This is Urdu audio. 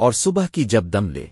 اور صبح کی جب دم لے۔